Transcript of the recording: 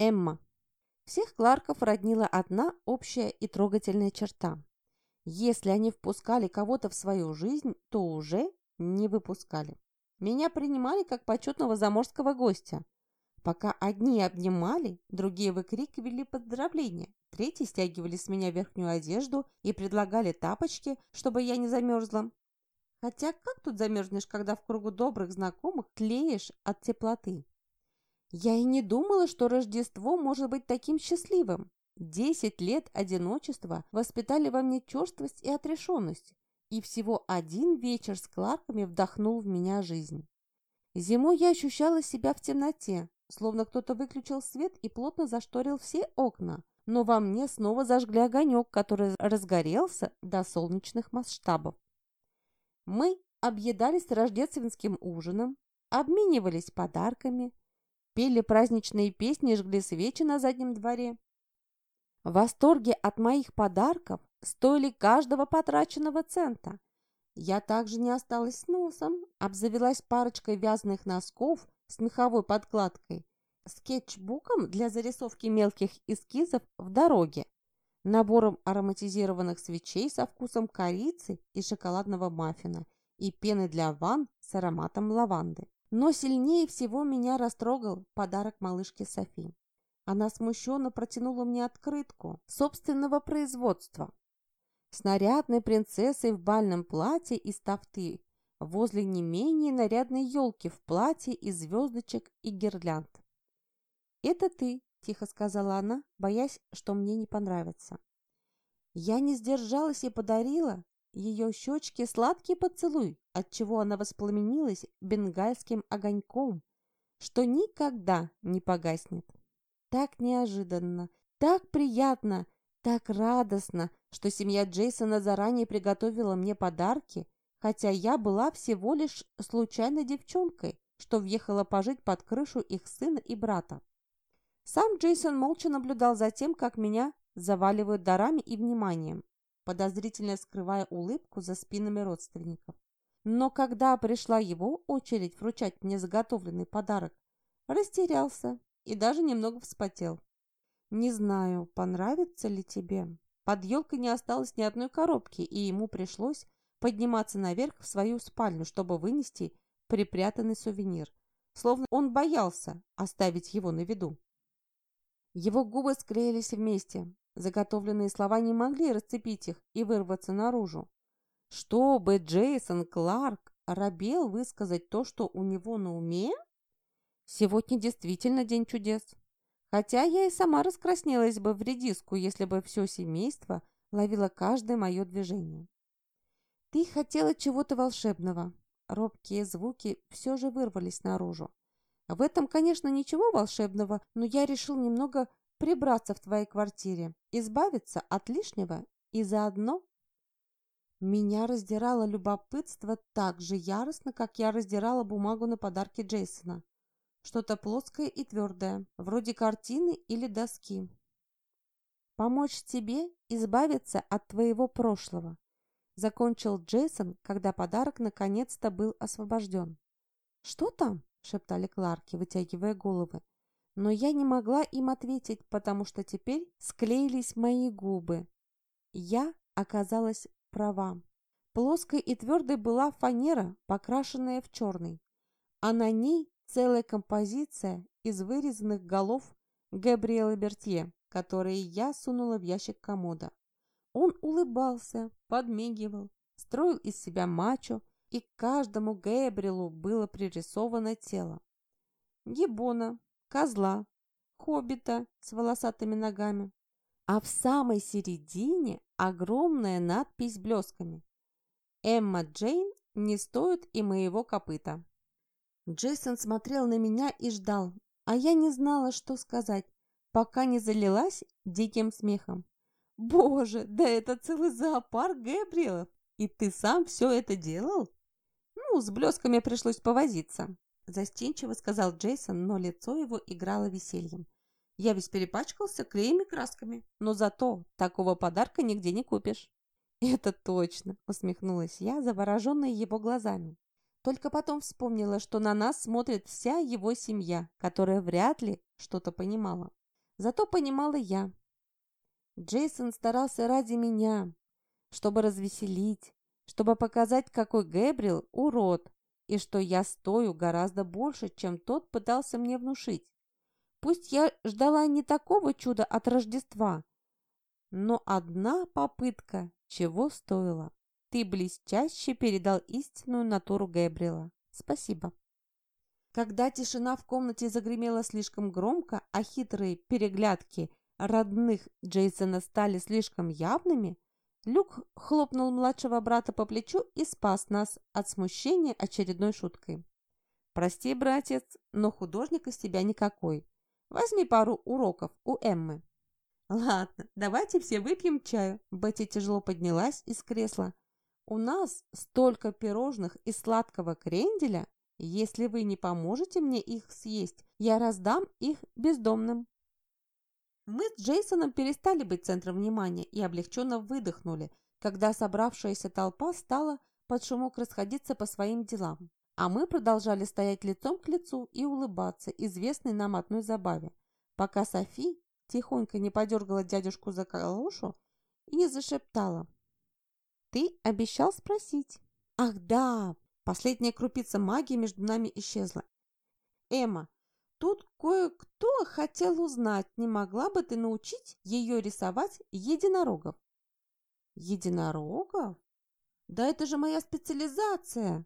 Эмма. Всех Кларков роднила одна общая и трогательная черта. Если они впускали кого-то в свою жизнь, то уже не выпускали. Меня принимали как почетного заморского гостя. Пока одни обнимали, другие выкрикивали поздравления, третьи стягивали с меня верхнюю одежду и предлагали тапочки, чтобы я не замерзла. Хотя как тут замерзнешь, когда в кругу добрых знакомых тлеешь от теплоты? Я и не думала, что Рождество может быть таким счастливым. Десять лет одиночества воспитали во мне черствость и отрешенность, и всего один вечер с Кларками вдохнул в меня жизнь. Зимой я ощущала себя в темноте, словно кто-то выключил свет и плотно зашторил все окна, но во мне снова зажгли огонек, который разгорелся до солнечных масштабов. Мы объедались рождественским ужином, обменивались подарками, пели праздничные песни и жгли свечи на заднем дворе. В восторге от моих подарков стоили каждого потраченного цента. Я также не осталась с носом, обзавелась парочкой вязаных носков с меховой подкладкой, скетчбуком для зарисовки мелких эскизов в дороге, набором ароматизированных свечей со вкусом корицы и шоколадного маффина и пены для ванн с ароматом лаванды. Но сильнее всего меня растрогал подарок малышке Софи. Она смущенно протянула мне открытку собственного производства. С нарядной принцессой в бальном платье из тафты возле не менее нарядной елки в платье из звездочек и гирлянд. «Это ты», – тихо сказала она, боясь, что мне не понравится. Я не сдержалась и подарила ее щечке сладкий поцелуй, отчего она воспламенилась бенгальским огоньком, что никогда не погаснет. Так неожиданно, так приятно, так радостно, что семья Джейсона заранее приготовила мне подарки, хотя я была всего лишь случайной девчонкой, что въехала пожить под крышу их сына и брата. Сам Джейсон молча наблюдал за тем, как меня заваливают дарами и вниманием, подозрительно скрывая улыбку за спинами родственников. Но когда пришла его очередь вручать мне заготовленный подарок, растерялся и даже немного вспотел. «Не знаю, понравится ли тебе». Под елкой не осталось ни одной коробки, и ему пришлось подниматься наверх в свою спальню, чтобы вынести припрятанный сувенир, словно он боялся оставить его на виду. Его губы склеились вместе. Заготовленные слова не могли расцепить их и вырваться наружу. Чтобы Джейсон Кларк робел высказать то, что у него на уме? Сегодня действительно день чудес. Хотя я и сама раскраснелась бы в редиску, если бы все семейство ловило каждое мое движение. Ты хотела чего-то волшебного. Робкие звуки все же вырвались наружу. В этом, конечно, ничего волшебного, но я решил немного прибраться в твоей квартире, избавиться от лишнего и заодно... Меня раздирало любопытство так же яростно, как я раздирала бумагу на подарки Джейсона. Что-то плоское и твердое, вроде картины или доски. Помочь тебе избавиться от твоего прошлого. Закончил Джейсон, когда подарок наконец-то был освобожден. «Что там?» – шептали Кларки, вытягивая головы. Но я не могла им ответить, потому что теперь склеились мои губы. Я оказалась права. Плоской и твердой была фанера, покрашенная в черный, а на ней целая композиция из вырезанных голов Габриэла Бертье, которые я сунула в ящик комода. Он улыбался, подмигивал, строил из себя мачо, и каждому Гэбрилу было пририсовано тело. Гибона, козла, хоббита с волосатыми ногами. А в самой середине огромная надпись блесками. «Эмма Джейн не стоит и моего копыта». Джейсон смотрел на меня и ждал, а я не знала, что сказать, пока не залилась диким смехом. «Боже, да это целый зоопарк Гэбриэлов! И ты сам все это делал?» «Ну, с блесками пришлось повозиться», – застенчиво сказал Джейсон, но лицо его играло весельем. «Я весь перепачкался клеем и красками, но зато такого подарка нигде не купишь». «Это точно!» – усмехнулась я, завороженная его глазами. Только потом вспомнила, что на нас смотрит вся его семья, которая вряд ли что-то понимала. Зато понимала я. Джейсон старался ради меня, чтобы развеселить, чтобы показать, какой Гэбриэл урод, и что я стою гораздо больше, чем тот пытался мне внушить. Пусть я ждала не такого чуда от Рождества, но одна попытка чего стоила. Ты блестяще передал истинную натуру Гэбриэла. Спасибо. Когда тишина в комнате загремела слишком громко, а хитрые переглядки родных Джейсона стали слишком явными, Люк хлопнул младшего брата по плечу и спас нас от смущения очередной шуткой. «Прости, братец, но художник из тебя никакой. Возьми пару уроков у Эммы». «Ладно, давайте все выпьем чаю». Бетти тяжело поднялась из кресла. «У нас столько пирожных и сладкого кренделя. Если вы не поможете мне их съесть, я раздам их бездомным». Мы с Джейсоном перестали быть центром внимания и облегченно выдохнули, когда собравшаяся толпа стала под шумок расходиться по своим делам. А мы продолжали стоять лицом к лицу и улыбаться известной нам одной забаве, пока Софи тихонько не подергала дядюшку за калошу и не зашептала. «Ты обещал спросить». «Ах, да!» Последняя крупица магии между нами исчезла. «Эмма, Тут кое-кто хотел узнать, не могла бы ты научить ее рисовать единорогов? Единорогов? Да это же моя специализация!